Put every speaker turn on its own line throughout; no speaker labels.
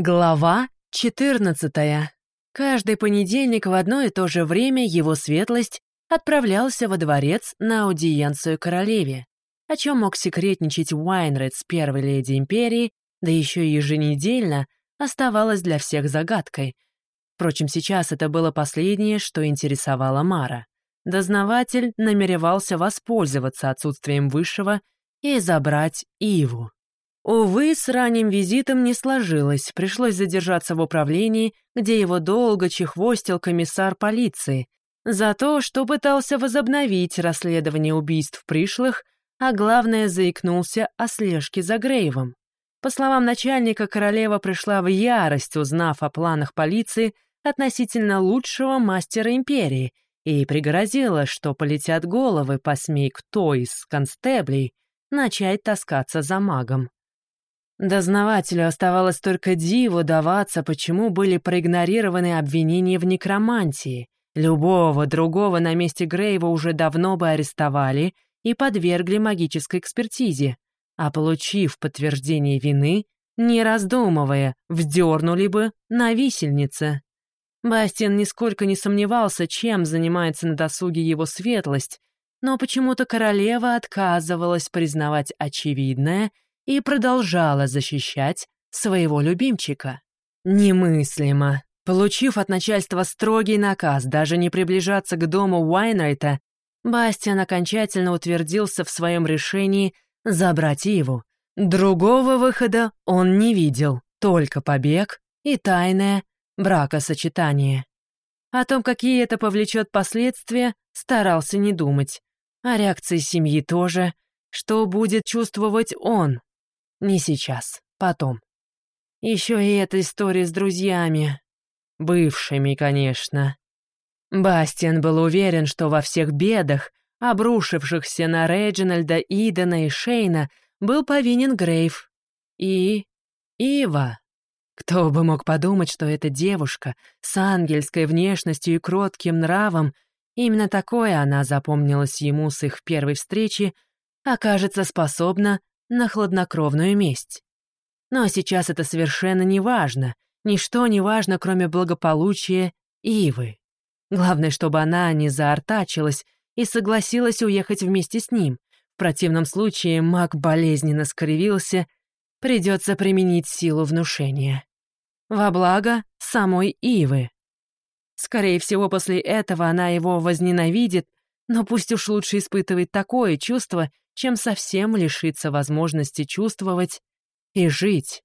Глава 14. Каждый понедельник в одно и то же время его светлость отправлялся во дворец на аудиенцию королеве, о чем мог секретничать Уайнред с первой леди империи, да еще и еженедельно оставалось для всех загадкой. Впрочем, сейчас это было последнее, что интересовало Мара. Дознаватель намеревался воспользоваться отсутствием высшего и забрать Иву. Увы, с ранним визитом не сложилось, пришлось задержаться в управлении, где его долго чехвостил комиссар полиции, за то, что пытался возобновить расследование убийств пришлых, а главное, заикнулся о слежке за Грейвом. По словам начальника, королева пришла в ярость, узнав о планах полиции относительно лучшего мастера империи, и пригрозила, что полетят головы, посмей кто из констеблей начать таскаться за магом. Дознавателю оставалось только диву даваться, почему были проигнорированы обвинения в некромантии. Любого другого на месте Грейва уже давно бы арестовали и подвергли магической экспертизе, а получив подтверждение вины, не раздумывая, вдернули бы на висельнице. Бастиан нисколько не сомневался, чем занимается на досуге его светлость, но почему-то королева отказывалась признавать очевидное — и продолжала защищать своего любимчика. Немыслимо. Получив от начальства строгий наказ даже не приближаться к дому Уайнрайта, Бастиан окончательно утвердился в своем решении забрать его. Другого выхода он не видел, только побег и тайное бракосочетание. О том, какие это повлечет последствия, старался не думать. О реакции семьи тоже, что будет чувствовать он. Не сейчас, потом. Еще и эта история с друзьями. Бывшими, конечно. Бастиан был уверен, что во всех бедах, обрушившихся на Реджинальда, Идена и Шейна, был повинен Грейв. И... Ива. Кто бы мог подумать, что эта девушка с ангельской внешностью и кротким нравом, именно такое она запомнилась ему с их первой встречи, окажется способна на хладнокровную месть. Но сейчас это совершенно не важно, ничто не важно, кроме благополучия Ивы. Главное, чтобы она не заортачилась и согласилась уехать вместе с ним. В противном случае маг болезненно скривился, придется применить силу внушения. Во благо самой Ивы. Скорее всего, после этого она его возненавидит, но пусть уж лучше испытывает такое чувство, чем совсем лишиться возможности чувствовать и жить.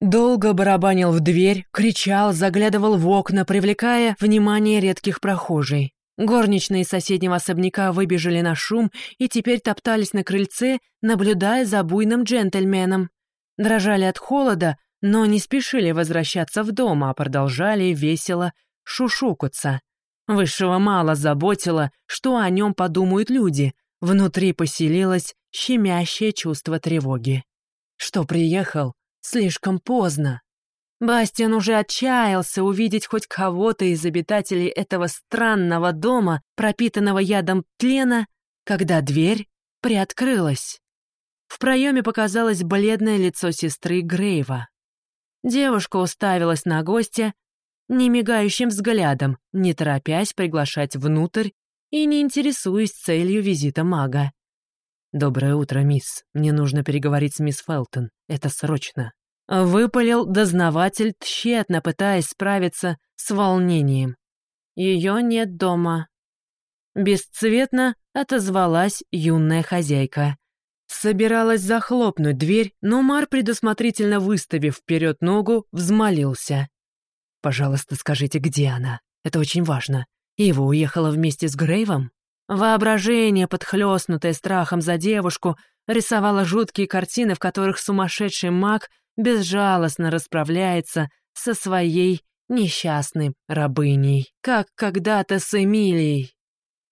Долго барабанил в дверь, кричал, заглядывал в окна, привлекая внимание редких прохожих. Горничные соседнего особняка выбежали на шум и теперь топтались на крыльце, наблюдая за буйным джентльменом. Дрожали от холода, но не спешили возвращаться в дом, а продолжали весело шушукаться. Высшего мало заботило, что о нем подумают люди — Внутри поселилось щемящее чувство тревоги. Что приехал слишком поздно. Бастиан уже отчаялся увидеть хоть кого-то из обитателей этого странного дома, пропитанного ядом тлена, когда дверь приоткрылась. В проеме показалось бледное лицо сестры Грейва. Девушка уставилась на гостя немигающим взглядом, не торопясь приглашать внутрь и не интересуюсь целью визита мага. «Доброе утро, мисс. Мне нужно переговорить с мисс Фелтон. Это срочно». Выпалил дознаватель, тщетно пытаясь справиться с волнением. Ее нет дома. Бесцветно отозвалась юная хозяйка. Собиралась захлопнуть дверь, но Мар, предусмотрительно выставив вперед ногу, взмолился. «Пожалуйста, скажите, где она? Это очень важно. Ива уехала вместе с Грейвом? Воображение, подхлёстнутое страхом за девушку, рисовало жуткие картины, в которых сумасшедший маг безжалостно расправляется со своей несчастной рабыней, как когда-то с Эмилией.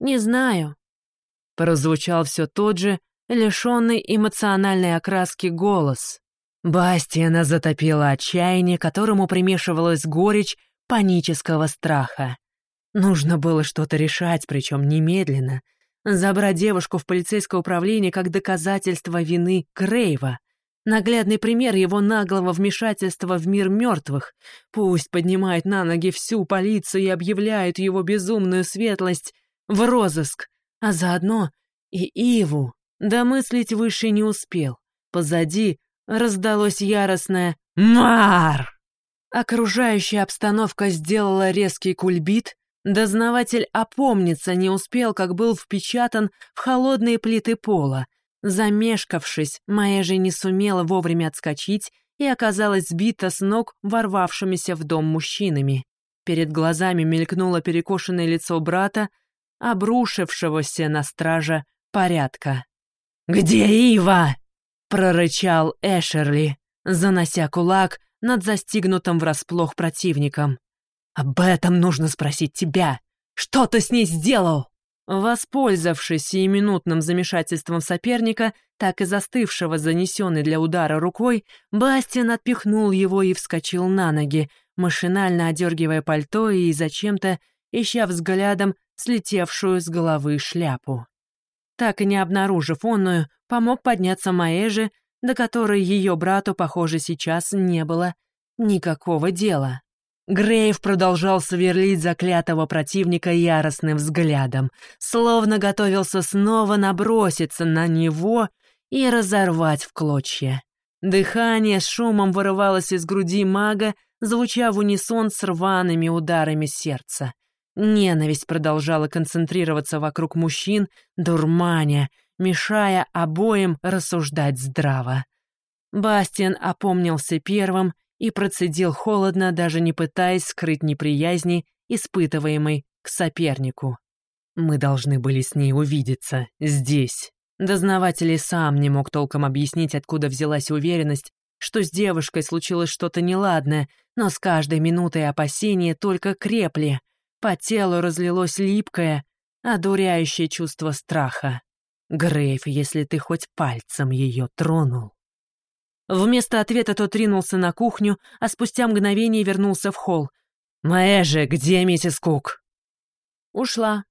«Не знаю», — прозвучал все тот же, лишенный эмоциональной окраски голос. Бастиана затопила отчаяние, которому примешивалась горечь панического страха. Нужно было что-то решать, причем немедленно. Забрать девушку в полицейское управление как доказательство вины Крейва. Наглядный пример его наглого вмешательства в мир мертвых. Пусть поднимает на ноги всю полицию и объявляют его безумную светлость в розыск, а заодно и Иву. Домыслить выше не успел. Позади раздалось яростное «Мар!». Окружающая обстановка сделала резкий кульбит, дознаватель опомниться не успел, как был впечатан в холодные плиты пола. Замешкавшись, моя же не сумела вовремя отскочить и оказалась сбита с ног ворвавшимися в дом мужчинами. Перед глазами мелькнуло перекошенное лицо брата, обрушившегося на стража порядка. «Где Ива?» — прорычал Эшерли, занося кулак над застигнутым врасплох противником. «Об этом нужно спросить тебя. Что ты с ней сделал?» Воспользовавшись сиюминутным замешательством соперника, так и застывшего занесенной для удара рукой, Бастиан отпихнул его и вскочил на ноги, машинально одергивая пальто и зачем-то, ища взглядом слетевшую с головы шляпу. Так и не обнаружив онную, помог подняться Маэже, до которой ее брату, похоже, сейчас не было никакого дела. Грейв продолжал сверлить заклятого противника яростным взглядом, словно готовился снова наброситься на него и разорвать в клочья. Дыхание с шумом вырывалось из груди мага, звуча в унисон с рваными ударами сердца. Ненависть продолжала концентрироваться вокруг мужчин, дурманя, мешая обоим рассуждать здраво. Бастиан опомнился первым и процедил холодно, даже не пытаясь скрыть неприязни, испытываемой к сопернику. «Мы должны были с ней увидеться, здесь». Дознаватель и сам не мог толком объяснить, откуда взялась уверенность, что с девушкой случилось что-то неладное, но с каждой минутой опасения только крепли — по телу разлилось липкое, одуряющее чувство страха. Грейв, если ты хоть пальцем ее тронул. Вместо ответа тот ринулся на кухню, а спустя мгновение вернулся в холл. «Маэже, где миссис Кук?» «Ушла».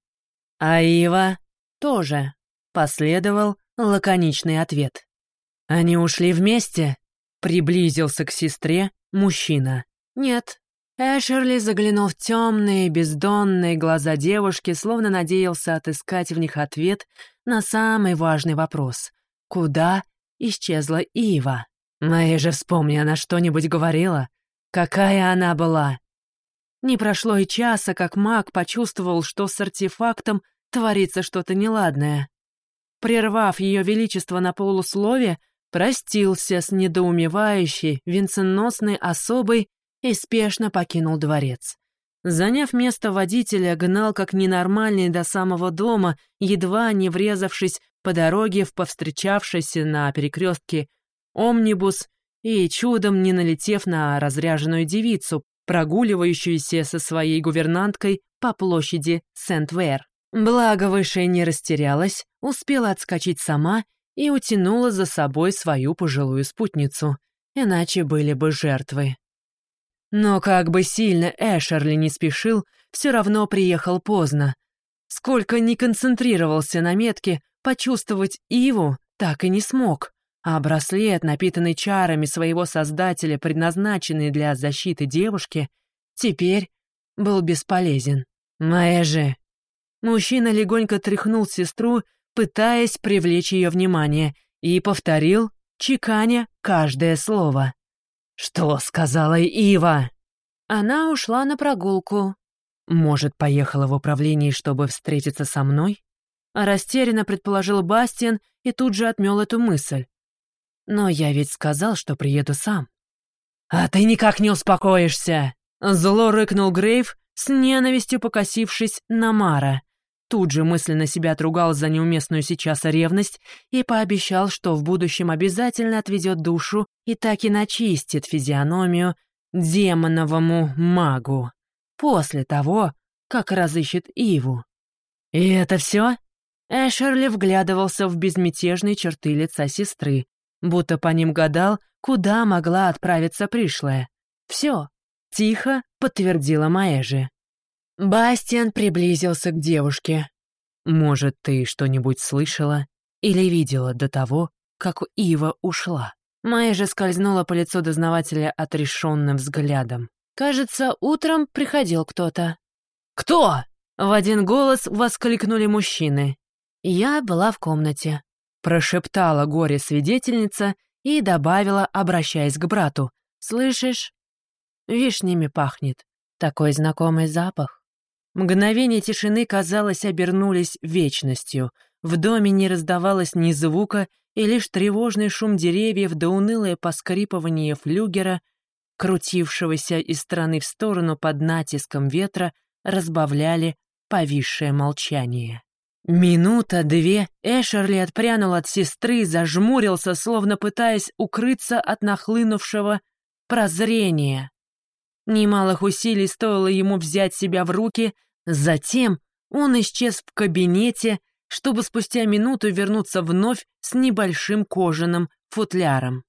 «А Ива?» «Тоже», — последовал лаконичный ответ. «Они ушли вместе?» Приблизился к сестре мужчина. «Нет, Эшерли заглянул в темные, бездонные глаза девушки, словно надеялся отыскать в них ответ на самый важный вопрос. Куда исчезла Ива? Моя же вспомни, она что-нибудь говорила? Какая она была? Не прошло и часа, как маг почувствовал, что с артефактом творится что-то неладное. Прервав ее величество на полуслове, простился с недоумевающей, венценосной особой и спешно покинул дворец. Заняв место водителя, гнал как ненормальный до самого дома, едва не врезавшись по дороге в повстречавшийся на перекрестке омнибус и чудом не налетев на разряженную девицу, прогуливающуюся со своей гувернанткой по площади Сент-Вэр. Благо Высшая не растерялась, успела отскочить сама и утянула за собой свою пожилую спутницу, иначе были бы жертвы. Но как бы сильно Эшерли не спешил, все равно приехал поздно. Сколько ни концентрировался на метке, почувствовать Иву так и не смог. А браслет, напитанный чарами своего создателя, предназначенный для защиты девушки, теперь был бесполезен. «Моя же!» Мужчина легонько тряхнул сестру, пытаясь привлечь ее внимание, и повторил, чеканя каждое слово. «Что сказала Ива?» Она ушла на прогулку. Может, поехала в управление, чтобы встретиться со мной? Растерянно предположил Бастиан и тут же отмел эту мысль. Но я ведь сказал, что приеду сам. «А ты никак не успокоишься!» Зло рыкнул Грейв, с ненавистью покосившись на Мара тут же мысленно себя отругал за неуместную сейчас ревность и пообещал, что в будущем обязательно отведет душу и так и начистит физиономию демоновому магу. После того, как разыщет Иву. «И это все?» Эшерли вглядывался в безмятежные черты лица сестры, будто по ним гадал, куда могла отправиться пришлая. «Все», — тихо подтвердила Маэжи. Бастиан приблизился к девушке. «Может, ты что-нибудь слышала или видела до того, как Ива ушла?» Майя же скользнула по лицу дознавателя отрешенным взглядом. Кажется, утром приходил кто-то. «Кто?» — в один голос воскликнули мужчины. Я была в комнате. Прошептала горе-свидетельница и добавила, обращаясь к брату. «Слышишь? Вишнями пахнет. Такой знакомый запах». Мгновения тишины, казалось, обернулись вечностью. В доме не раздавалось ни звука, и лишь тревожный шум деревьев да унылое поскрипывание флюгера, крутившегося из стороны в сторону под натиском ветра, разбавляли повисшее молчание. Минута-две Эшерли отпрянул от сестры, зажмурился, словно пытаясь укрыться от нахлынувшего прозрения. Немалых усилий стоило ему взять себя в руки, затем он исчез в кабинете, чтобы спустя минуту вернуться вновь с небольшим кожаным футляром.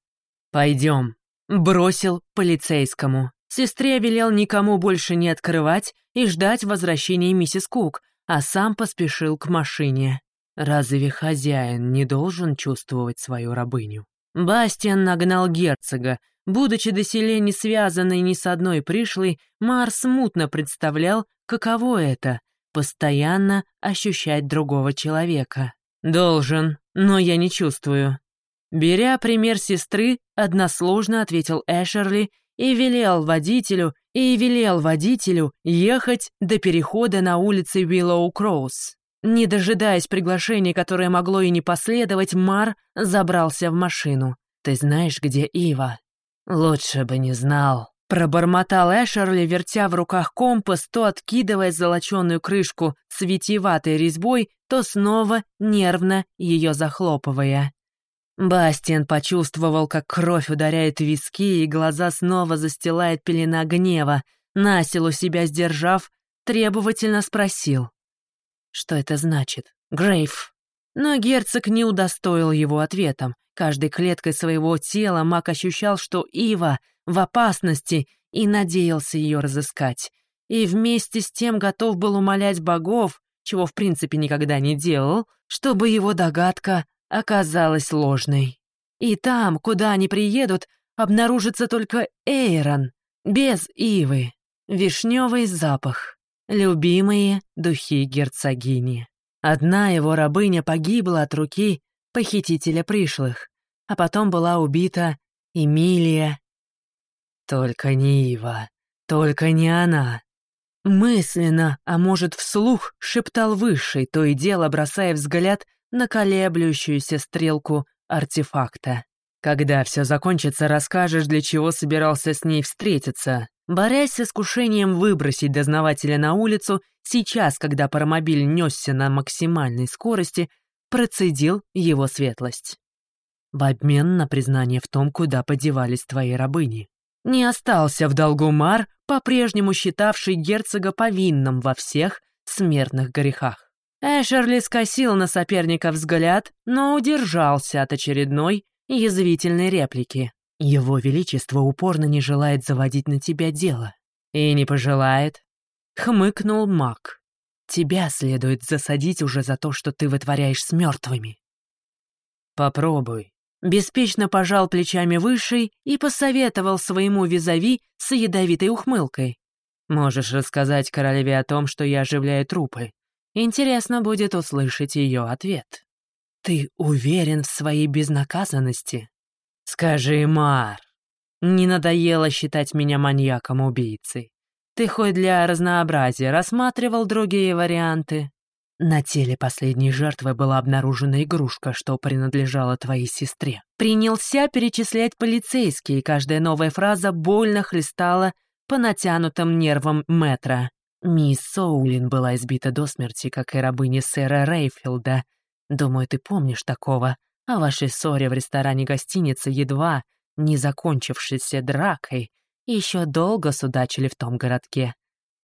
«Пойдем», — бросил полицейскому. Сестре велел никому больше не открывать и ждать возвращения миссис Кук, а сам поспешил к машине. Разве хозяин не должен чувствовать свою рабыню? Бастиан нагнал герцога. Будучи доселе не связанный ни с одной пришлой, Мар смутно представлял, каково это — постоянно ощущать другого человека. «Должен, но я не чувствую». Беря пример сестры, односложно ответил Эшерли и велел водителю, и велел водителю ехать до перехода на улице Уиллоу-Кроуз. Не дожидаясь приглашения, которое могло и не последовать, Мар забрался в машину. «Ты знаешь, где Ива?» «Лучше бы не знал», — пробормотал Эшерли, вертя в руках компас, то откидывая золоченую крышку с витиеватой резьбой, то снова нервно ее захлопывая. Бастиан почувствовал, как кровь ударяет в виски, и глаза снова застилает пелена гнева. Насилу себя сдержав, требовательно спросил. «Что это значит? Грейв?» Но герцог не удостоил его ответом. Каждой клеткой своего тела маг ощущал, что Ива в опасности, и надеялся ее разыскать. И вместе с тем готов был умолять богов, чего в принципе никогда не делал, чтобы его догадка оказалась ложной. И там, куда они приедут, обнаружится только Эйрон, без ивы, вишневый запах, любимые духи герцогини. Одна его рабыня погибла от руки похитителя пришлых, а потом была убита Эмилия. Только не Ива, только не она. Мысленно, а может вслух, шептал Высший, то и дело бросая взгляд на колеблющуюся стрелку артефакта. Когда все закончится, расскажешь, для чего собирался с ней встретиться. Борясь с искушением выбросить дознавателя на улицу, сейчас, когда паромобиль несся на максимальной скорости, процедил его светлость. В обмен на признание в том, куда подевались твои рабыни. Не остался в долгу Мар, по-прежнему считавший герцога повинным во всех смертных грехах. Эшерли скосил на соперника взгляд, но удержался от очередной язвительной реплики. «Его Величество упорно не желает заводить на тебя дело». «И не пожелает?» — хмыкнул маг. «Тебя следует засадить уже за то, что ты вытворяешь с мертвыми». «Попробуй». Беспечно пожал плечами Высший и посоветовал своему визави с ядовитой ухмылкой. «Можешь рассказать королеве о том, что я оживляю трупы, Интересно будет услышать ее ответ. «Ты уверен в своей безнаказанности?» «Скажи, Мар, не надоело считать меня маньяком-убийцей? Ты хоть для разнообразия рассматривал другие варианты?» На теле последней жертвы была обнаружена игрушка, что принадлежала твоей сестре. Принялся перечислять полицейские, и каждая новая фраза больно хлестала по натянутым нервам метра. Мисс Соулин была избита до смерти, как и рабыня сэра Рейфилда. Думаю, ты помнишь такого. О вашей ссоре в ресторане гостиницы едва не закончившейся дракой еще долго судачили в том городке.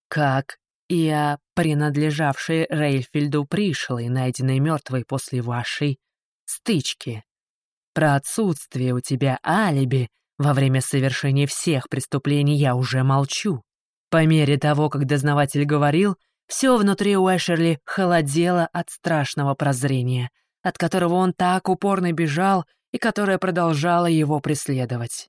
Как и о принадлежавшей Рейфилду пришлой, найденной мертвой после вашей стычки. Про отсутствие у тебя алиби во время совершения всех преступлений я уже молчу. По мере того, как дознаватель говорил, все внутри Уэшерли холодело от страшного прозрения, от которого он так упорно бежал и которая продолжала его преследовать.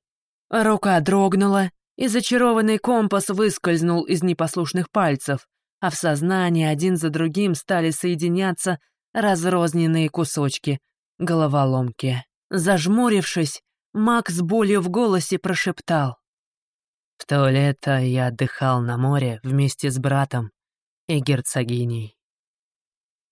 Рука дрогнула, и зачарованный компас выскользнул из непослушных пальцев, а в сознании один за другим стали соединяться разрозненные кусочки головоломки. Зажмурившись, Макс с болью в голосе прошептал. «В то лето я отдыхал на море вместе с братом и герцогиней.